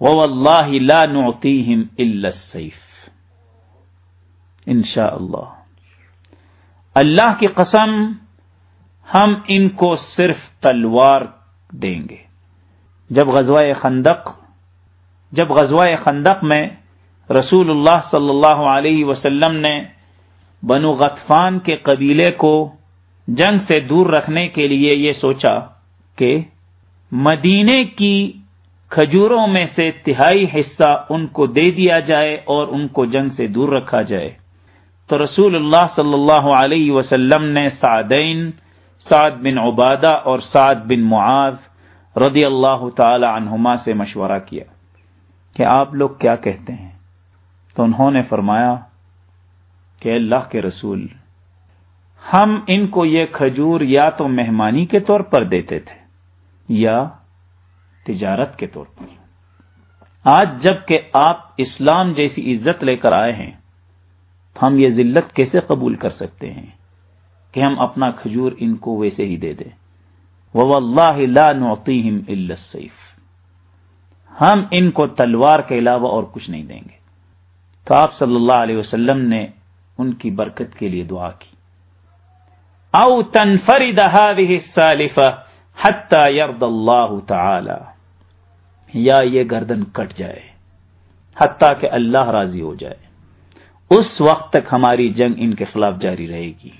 وَوَاللَّهِ لَا نُعْطِيهِمْ إِلَّا السَّيْفِ۔ انشاءاللہ۔ اللہ کی قسم، ہم ان کو صرف تلوار دیں گے۔ جب غزوہ خندق، جب غزوہ خندق میں رسول اللہ صلی اللہ علیہ وسلم نے بنو غطفان کے قبیلے کو جنگ سے دور رکھنے کے لیے یہ سوچا کہ مدینے کی کھجوروں میں سے تہائی حصہ ان کو دے دیا جائے اور ان کو جنگ سے دور رکھا جائے۔ تو رسول اللہ صلی اللہ علیہ وسلم نے سعدین، سعد بن عبادہ اور سعد بن معاذ رضی اللہ تعالی عنہما سے مشورہ کیا کہ آپ لوگ کیا کہتے ہیں؟ تو انہوں نے فرمایا کہ اللہ کے رسول، ہم ان کو یہ کھجور یا تو مہمانی کے طور پر دیتے تھے یا تجارت کے طور پر۔ آج جبکہ آپ اسلام جیسی عزت لے کر آئے ہیں، ہم یہ ذلت کیسے قبول کر سکتے ہیں کہ ہم اپنا کھجور ان کو ویسے ہی دے دیں؟ وہ اللہ السیف ہم ان کو تلوار کے علاوہ اور کچھ نہیں دیں گے۔ تو آپ صلی اللہ علیہ وسلم نے ان کی برکت کے لیے دعا کی۔ او تنفرد هذه السالفه حتى يرضى الله تعالی، یا یہ گردن کٹ جائے، حتیٰ کہ اللہ راضی ہو جائے۔ اس وقت تک ہماری جنگ ان کے خلاف جاری رہے گی۔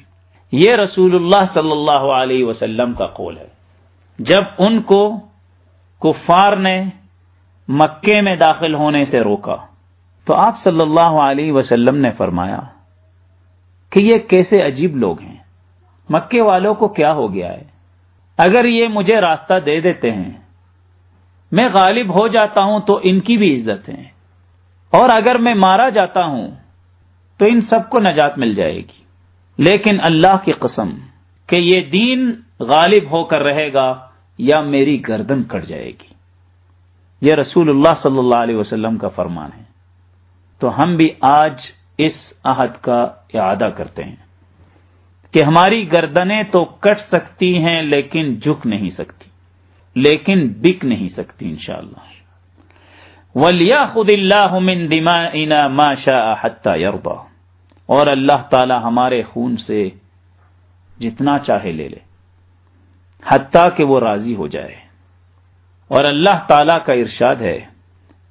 یہ رسول اللہ صلی اللہ علیہ وسلم کا قول ہے۔ جب ان کو کفار نے مکے میں داخل ہونے سے روکا، تو آپ صلی اللہ علیہ وسلم نے فرمایا کہ یہ کیسے عجیب لوگ ہیں۔ مکے والوں کو کیا ہو گیا ہے؟ اگر یہ مجھے راستہ دے دیتے ہیں، میں غالب ہو جاتا ہوں تو ان کی بھی عزت ہے۔ اور اگر میں مارا جاتا ہوں تو ان سب کو نجات مل جائے گی۔ لیکن اللہ کی قسم کہ یہ دین غالب ہو کر رہے گا یا میری گردن کٹ جائے گی۔ یہ رسول اللہ صلی اللہ علیہ وسلم کا فرمان ہے۔ تو ہم بھی آج اس عہد کا اعادہ کرتے ہیں۔ کہ ہماری گردنیں تو کٹ سکتی ہیں لیکن جھک نہیں سکتی، لیکن بک نہیں سکتی انشاءاللہ۔ وَلْيَا خُدِ اللَّهُ مِن دِمَائِنَا مَا شَاءَ حَتَّى يَرْضَى۔ اور اللہ تعالی ہمارے خون سے جتنا چاہے لے لے، حتیٰ کہ وہ راضی ہو جائے۔ اور اللہ تعالی کا ارشاد ہے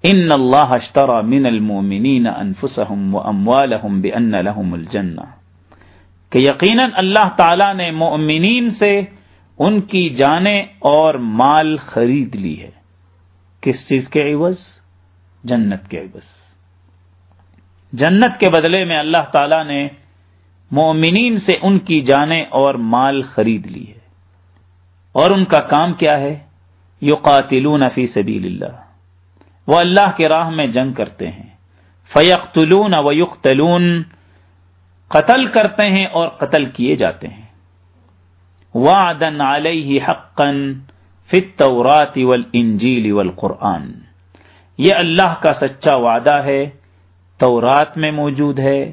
ان اللہ اشترى من المؤمنین انفسهم واموالهم بان لهم الجنہ۔ کہ یقیناً اللہ تعالی نے مؤمنین سے ان کی جانیں اور مال خرید لی ہے۔ کس چیز کے عوض؟ جنت کے عوض۔ جنت کے بدلے میں اللہ تعالی نے مومنین سے ان کی جانیں اور مال خرید لی ہے۔ اور ان کا کام کیا ہے؟ یو قاتلون فی سبیل اللہ۔ وہ اللہ کے راہ میں جنگ کرتے ہیں۔ فیقتلون و یقتلون قتل کرتے ہیں اور قتل کیے جاتے ہیں۔ وعدن علیہ حقا فی التورات والانجیل والقرآن۔ یہ اللہ کا سچا وعدہ ہے، تورات میں موجود ہے،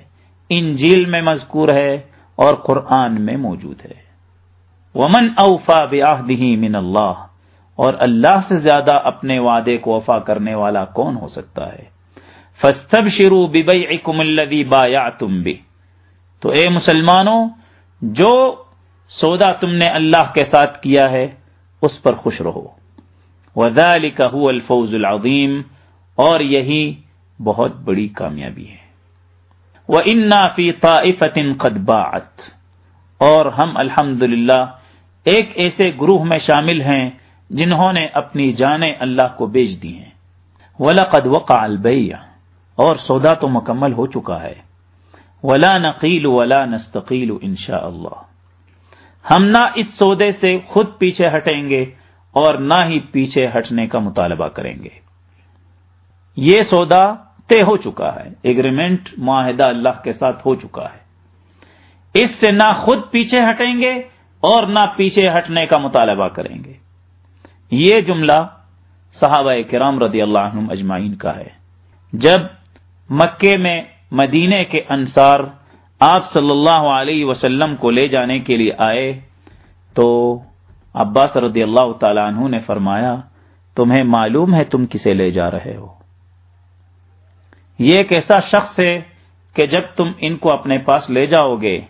انجیل میں مذکور ہے اور قرآن میں موجود ہے۔ ومن اوفا بآدی من اللہ۔ اور اللہ سے زیادہ اپنے وعدے کو وفا کرنے والا کون ہو سکتا ہے؟ فستب شروع ببئی اکم الدی تم بھی تو اے مسلمانوں، جو سودا تم نے اللہ کے ساتھ کیا ہے، اس پر خوش رہو۔ وذلك هو الفوز العظیم اور یہی بہت بڑی کامیابی ہے۔ وہ ان نافی طافتن قدبات اور ہم الحمد ایک ایسے گروہ میں شامل ہیں جنہوں نے اپنی جانیں اللہ کو بیچ دی ہیں۔ ولا قد وقع البیع اور سودا تو مکمل ہو چکا ہے۔ ولا نقیل ولا نستقیل انشاء اللہ۔ ہم نہ اس سودے سے خود پیچھے ہٹیں گے اور نہ ہی پیچھے ہٹنے کا مطالبہ کریں گے۔ یہ سودا طے ہو چکا ہے ایگریمنٹ معاہدہ اللہ کے ساتھ ہو چکا ہے۔ اس سے نہ خود پیچھے ہٹیں گے اور نہ پیچھے ہٹنے کا مطالبہ کریں گے۔ یہ جملہ صحابہ کرام رضی اللہ عنہ اجمعین کا ہے۔ جب مکے میں مدینے کے انصار آپ صلی اللہ علیہ وسلم کو لے جانے کے لیے آئے تو عباس رضی اللہ تعالی عنہ نے فرمایا، تمہیں معلوم ہے تم کسے لے جا رہے ہو؟ یہ ایک ایسا شخص ہے کہ جب تم ان کو اپنے پاس لے جاؤ گے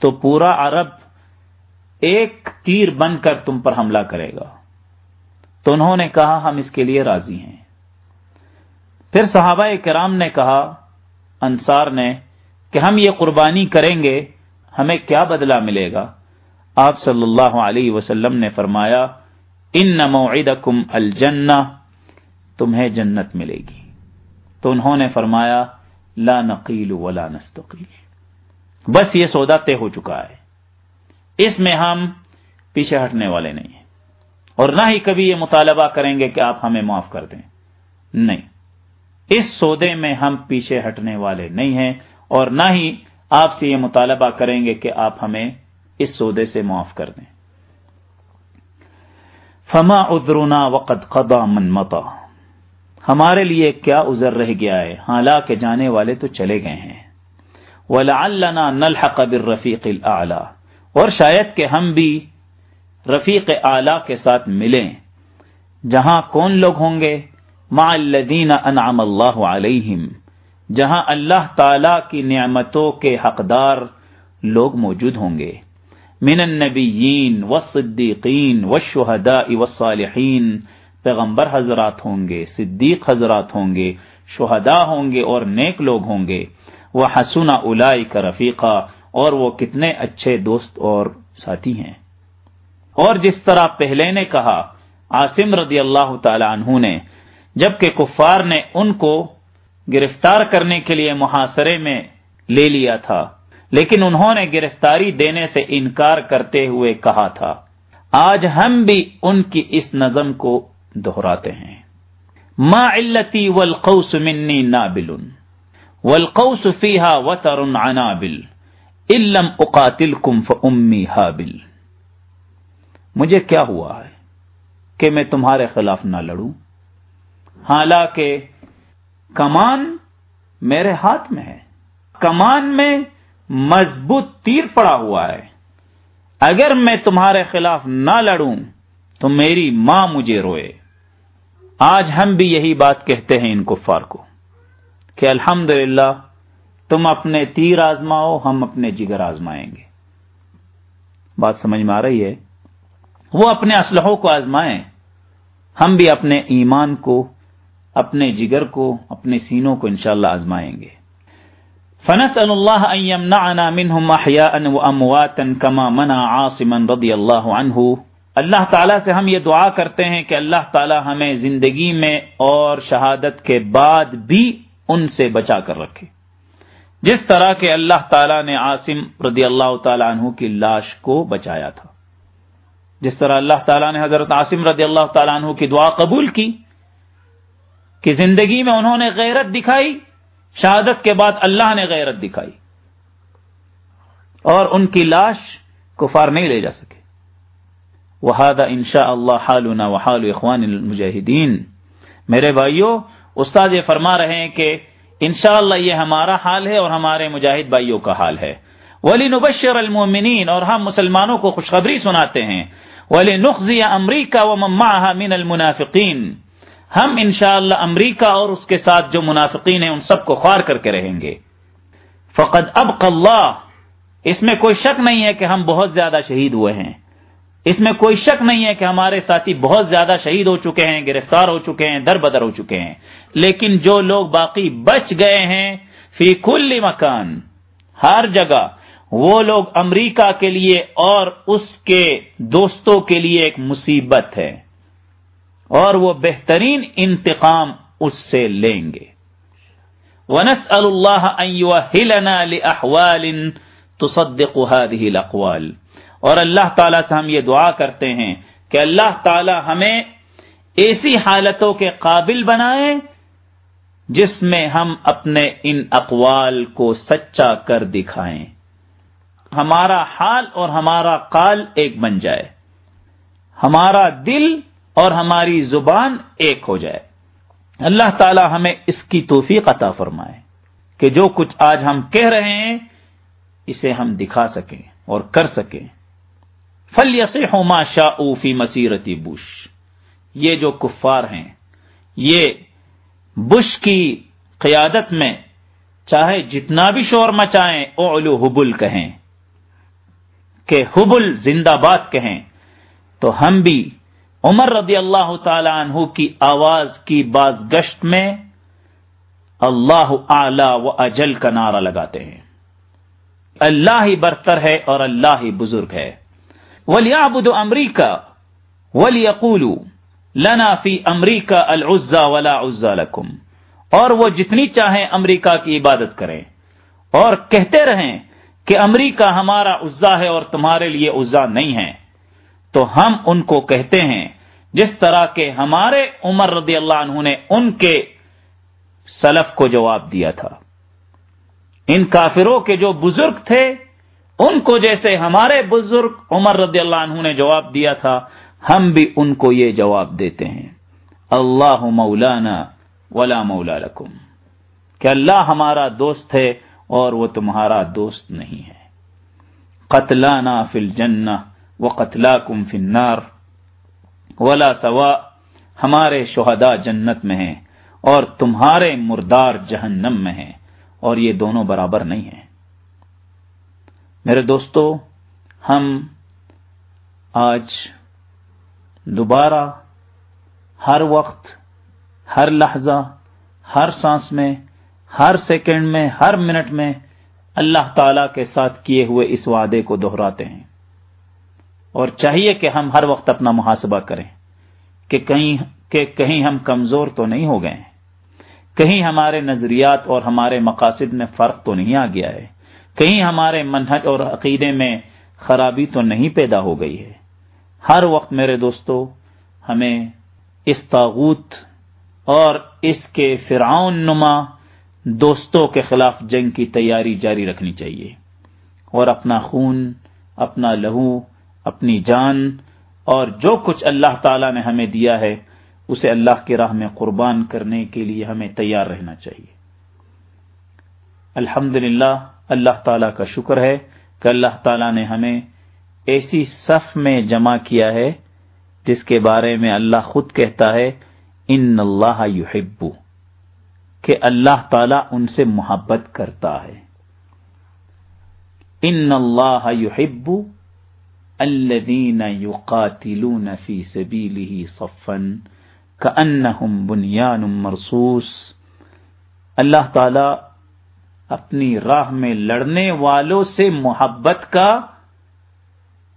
تو پورا عرب ایک تیر بن کر تم پر حملہ کرے گا۔ تو انہوں نے کہا، ہم اس کے لیے راضی ہیں۔ پھر صحابہ کرام نے کہا انصار نے کہ ہم یہ قربانی کریں گے، ہمیں کیا بدلہ ملے گا؟ آپ صلی اللہ علیہ وسلم نے فرمایا، ان موعدکم الجنہ، تمہیں جنت ملے گی۔ تو انہوں نے فرمایا، لا نقیل ولا نستقیل۔ بس یہ سودا طے ہو چکا ہے۔ اس میں ہم پیچھے ہٹنے والے نہیں ہیں۔ اور نہ ہی کبھی یہ مطالبہ کریں گے کہ آپ ہمیں معاف کر دیں۔ نہیں۔ اس سودے میں ہم پیچھے ہٹنے والے نہیں ہیں اور نہ ہی آپ سے یہ مطالبہ کریں گے کہ آپ ہمیں اس سودے سے معاف کر دیں۔ فما ادرونا وقت قدا من متا ہمارے لیے کیا ازر رہ گیا ہے؟ حالانکہ جانے والے تو چلے گئے ہیں۔ وَلَعَلَّنَا نَلْحَقَ بِالرَّفِيقِ الْأَعْلَى۔ اور شاید کہ ہم بھی رفیق اعلی کے ساتھ ملیں۔ جہاں کون لوگ ہوں گے؟ مع الذین انعم اللہ علیہم، جہاں اللہ تعالی کی نعمتوں کے حقدار لوگ موجود ہوں گے۔ من النبیین والصدیقین والشہداء والصالحین، پیغمبر حضرات ہوں گے، صدیق حضرات ہوں گے، شہداء ہوں گے اور نیک لوگ ہوں گے۔ وہ حسنا الائی کا رفیقہ اور وہ کتنے اچھے دوست اور ساتھی ہیں۔ اور جس طرح پہلے نے کہا، عاصم رضی اللہ تعالی عنہ نے جبکہ کفار نے ان کو گرفتار کرنے کے لیے محاصرے میں لے لیا تھا، لیکن انہوں نے گرفتاری دینے سے انکار کرتے ہوئے کہا تھا، آج ہم بھی ان کی اس نظم کو دہراتے ہیں۔ ما علتی والقوس منی نابل، والقوس فیہا وطر عنابل علم اقاتلکم فامی حابل مجھے کیا ہوا ہے کہ میں تمہارے خلاف نہ لڑوں؟ حالانکہ کمان میرے ہاتھ میں ہے۔ کمان میں مضبوط تیر پڑا ہوا ہے۔ اگر میں تمہارے خلاف نہ لڑوں تو میری ماں مجھے روئے۔ آج ہم بھی یہی بات کہتے ہیں ان کفار کو کہ الحمد تم اپنے تیر آزماؤ، ہم اپنے جگر آزمائیں گے۔ بات سمجھ میں آ رہی ہے؟ وہ اپنے اسلحوں کو آزمائیں۔ ہم بھی اپنے ایمان کو اپنے جگر کو، اپنے سینوں کو انشاءاللہ آزمائیں گے۔ فنس اللہ کما منا عاصما رضی اللہ عنہ اللہ تعالیٰ سے ہم یہ دعا کرتے ہیں کہ اللہ تعالیٰ ہمیں زندگی میں اور شہادت کے بعد بھی ان سے بچا کر رکھے۔ جس طرح کے اللہ تعالیٰ نے عاصم رضی اللہ تعالیٰ عنہ کی لاش کو بچایا تھا۔ جس طرح اللہ تعالیٰ نے حضرت عاصم رضی اللہ تعالیٰ عنہ کی دعا قبول کی کہ زندگی میں انہوں نے غیرت دکھائی، شہادت کے بعد اللہ نے غیرت دکھائی۔ اور ان کی لاش کفار نہیں لے جا سکے۔ وحاد ان شاء اللہ حالنا وحال اخوان المجاہدین میرے بھائیوں استاد یہ فرما رہے ہیں کہ انشاءاللہ اللہ یہ ہمارا حال ہے اور ہمارے مجاہد بھائیوں کا حال ہے۔ ولی نبشر المومنین اور ہم مسلمانوں کو خوشخبری سناتے ہیں۔ ولی نخذی امریکہ و من المنافقین ہم انشاءاللہ اللہ امریکہ اور اس کے ساتھ جو منافقین ہیں ان سب کو خوار کر کے رہیں گے۔ فقط اب اللہ۔ اس میں کوئی شک نہیں ہے کہ ہم بہت زیادہ شہید ہوئے ہیں۔ اس میں کوئی شک نہیں ہے کہ ہمارے ساتھی بہت زیادہ شہید ہو چکے ہیں، گرفتار ہو چکے ہیں در بدر ہو چکے ہیں۔ لیکن جو لوگ باقی بچ گئے ہیں، فی کل مکان، ہر جگہ، وہ لوگ امریکہ کے لیے اور اس کے دوستوں کے لیے ایک مصیبت ہے۔ اور وہ بہترین انتقام اس سے لیں گے۔ ونس اللہ تصدق هذه الاقوال اور اللہ تعالی سے ہم یہ دعا کرتے ہیں کہ اللہ تعالی ہمیں ایسی حالتوں کے قابل بنائے جس میں ہم اپنے ان اقوال کو سچا کر دکھائیں۔ ہمارا حال اور ہمارا قال ایک بن جائے۔ ہمارا دل اور ہماری زبان ایک ہو جائے۔ اللہ تعالی ہمیں اس کی توفیق عطا فرمائے کہ جو کچھ آج ہم کہہ رہے ہیں، اسے ہم دکھا سکیں اور کر سکیں۔ فل یس ہوما شاہ فی مسیرتی بش۔ یہ جو کفار ہیں، یہ بش کی قیادت میں چاہے جتنا بھی شور مچائیں اولو حبل کہیں۔ کہ حبل زندہ باد کہیں۔ تو ہم بھی عمر رضی اللہ تعالی عنہ کی آواز کی باز گشت میں اللہ اعلی و اجل کا نعرہ لگاتے ہیں۔ اللہ ہی برتر ہے اور اللہ ہی بزرگ ہے۔ ولی ابود امریکہ ولی اقولو لنا فی امریکہ العزا ولا عزا لکم اور وہ جتنی چاہیں امریکہ کی عبادت کریں۔ اور کہتے رہیں کہ امریکہ ہمارا عزا ہے اور تمہارے لیے عزا نہیں ہے۔ تو ہم ان کو کہتے ہیں، جس طرح کے ہمارے عمر رضی اللہ عنہ نے ان کے سلف کو جواب دیا تھا۔ ان کافروں کے جو بزرگ تھے، ان کو جیسے ہمارے بزرگ عمر رضی اللہ عنہ نے جواب دیا تھا، ہم بھی ان کو یہ جواب دیتے ہیں۔ اللہ مولانا ولا مولا لکم۔ کہ اللہ ہمارا دوست ہے اور وہ تمہارا دوست نہیں ہے۔ قتلانا فی الجنہ۔ و قتلا کم فنار ولا سوا، ہمارے شہداء جنت میں ہیں اور تمہارے مردار جہنم میں ہیں، اور یہ دونوں برابر نہیں ہیں۔ میرے دوستو، ہم آج دوبارہ ہر وقت، ہر لحظہ، ہر سانس میں، ہر سیکنڈ میں، ہر منٹ میں اللہ تعالی کے ساتھ کیے ہوئے اس وعدے کو دہراتے ہیں۔ اور چاہیے کہ ہم ہر وقت اپنا محاسبہ کریں کہ کہیں کہ کہیں ہم کمزور تو نہیں ہو گئے کہیں ہمارے نظریات اور ہمارے مقاصد میں فرق تو نہیں آ گیا ہے۔ کہیں ہمارے منہج اور عقیدے میں خرابی تو نہیں پیدا ہو گئی ہے۔ ہر وقت میرے دوستو، ہمیں اس تاغوت اور اس کے فرعون نما دوستوں کے خلاف جنگ کی تیاری جاری رکھنی چاہیے۔ اور اپنا خون، اپنا لہو اپنی جان اور جو کچھ اللہ تعالی نے ہمیں دیا ہے، اسے اللہ کی راہ میں قربان کرنے کے لیے ہمیں تیار رہنا چاہیے۔ الحمد اللہ تعالی کا شکر ہے کہ اللہ تعالی نے ہمیں ایسی صف میں جمع کیا ہے جس کے بارے میں اللہ خود کہتا ہے، ان اللہ یحبو کہ اللہ تعالی ان سے محبت کرتا ہے۔ ان اللہ یحب الذین یقاتلون فی سبیلہ صفا کأنہم بنیان مرصوص۔ اللہ تعالی اپنی راہ میں لڑنے والوں سے محبت کا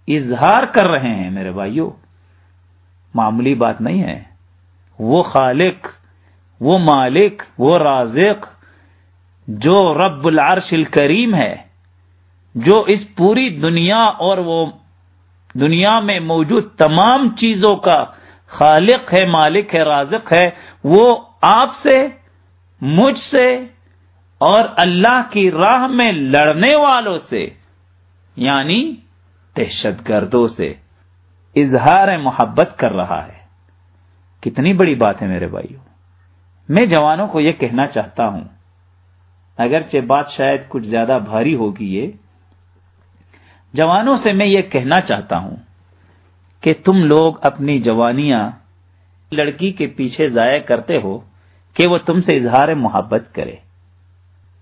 اظہار کر رہے ہیں میرے بھائیوں معمولی بات نہیں ہے۔ وہ خالق، وہ مالک، وہ رازق، جو رب العرش الکریم ہے، جو اس پوری دنیا اور وہ دنیا میں موجود تمام چیزوں کا خالق ہے، مالک ہے، رازق ہے، وہ آپ سے، مجھ سے اور اللہ کی راہ میں لڑنے والوں سے یعنی دہشت گردوں سے اظہار محبت کر رہا ہے۔ کتنی بڑی بات ہے میرے بھائیوں میں جوانوں کو یہ کہنا چاہتا ہوں، اگرچہ بات شاید کچھ زیادہ بھاری ہوگی یہ جوانوں سے میں یہ کہنا چاہتا ہوں کہ تم لوگ اپنی جوانیاں لڑکی کے پیچھے ضائع کرتے ہو کہ وہ تم سے اظہار محبت کرے۔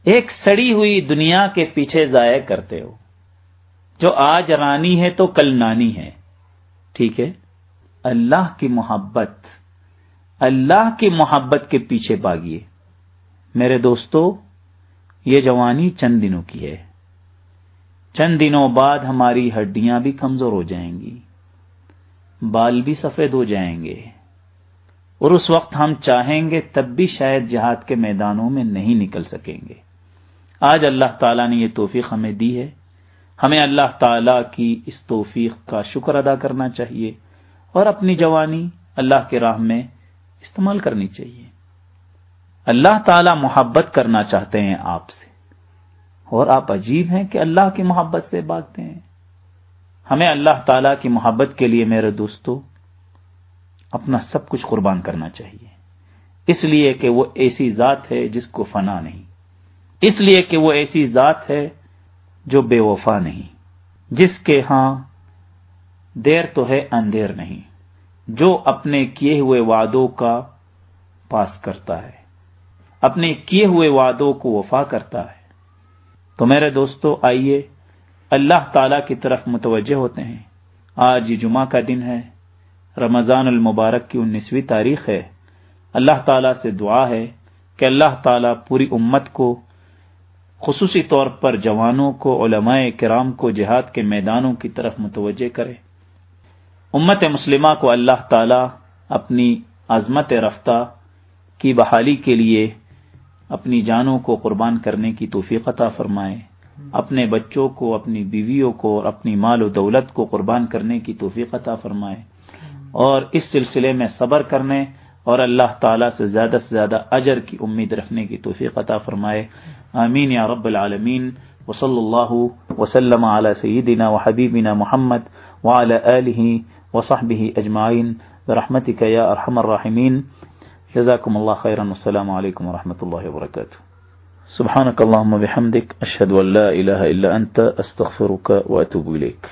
ایک سڑی ہوئی دنیا کے پیچھے ضائع کرتے ہو۔ جو آج رانی ہے تو کل نانی ہے۔ ٹھیک ہے؟ اللہ کی محبت، اللہ کی محبت کے پیچھے باغیے میرے دوستو، یہ جوانی چند دنوں کی ہے۔ چند دنوں بعد ہماری ہڈیاں بھی کمزور ہو جائیں گی، بال بھی سفید ہو جائیں گے۔ اور اس وقت ہم چاہیں گے تب بھی شاید جہاد کے میدانوں میں نہیں نکل سکیں گے۔ آج اللہ تعالیٰ نے یہ توفیق ہمیں دی ہے۔ ہمیں اللہ تعالی کی اس توفیق کا شکر ادا کرنا چاہیے اور اپنی جوانی اللہ کے راہ میں استعمال کرنی چاہیے۔ اللہ تعالی محبت کرنا چاہتے ہیں آپ سے۔ اور آپ عجیب ہیں کہ اللہ کی محبت سے بھاگتے ہیں۔ ہمیں اللہ تعالی کی محبت کے لیے میرے دوستو، اپنا سب کچھ قربان کرنا چاہیے۔ اس لیے کہ وہ ایسی ذات ہے جس کو فنا نہیں۔ اس لیے کہ وہ ایسی ذات ہے جو بے وفا نہیں۔ جس کے ہاں دیر تو ہے، اندھیر نہیں۔ جو اپنے کیے ہوئے وعدوں کا پاس کرتا ہے، اپنے کیے ہوئے وعدوں کو وفا کرتا ہے۔ تو میرے دوستو، آئیے اللہ تعالی کی طرف متوجہ ہوتے ہیں۔ آج جمعہ کا دن ہے، رمضان المبارک کی انیسویں تاریخ ہے۔ اللہ تعالیٰ سے دعا ہے کہ اللہ تعالیٰ پوری امت کو، خصوصی طور پر جوانوں کو، علماء کرام کو جہاد کے میدانوں کی طرف متوجہ کرے۔ امت مسلمہ کو اللہ تعالیٰ اپنی عظمت رفتہ کی بحالی کے لیے اپنی جانوں کو قربان کرنے کی توفیق عطا فرمائے۔ اپنے بچوں کو، اپنی بیویوں کو اور اپنی مال و دولت کو قربان کرنے کی توفیق عطا فرمائے۔ اور اس سلسلے میں صبر کرنے اور اللہ تعالیٰ سے زیادہ سے زیادہ اجر کی امید رکھنے کی توفیق عطا فرمائے۔ آمین یا رب العالمین۔ وصلی اللہ وسلم علی سیدنا و حبیبنا محمد وعلى آلہ وصحبہ اجمعین۔ برحمتک یا ارحم الراحمین۔ جزاكم الله خيرا والسلام عليكم ورحمة الله وبركاته سبحانك اللهم بحمدك أشهد أن لا إله إلا أنت أستغفرك وأتوب إليك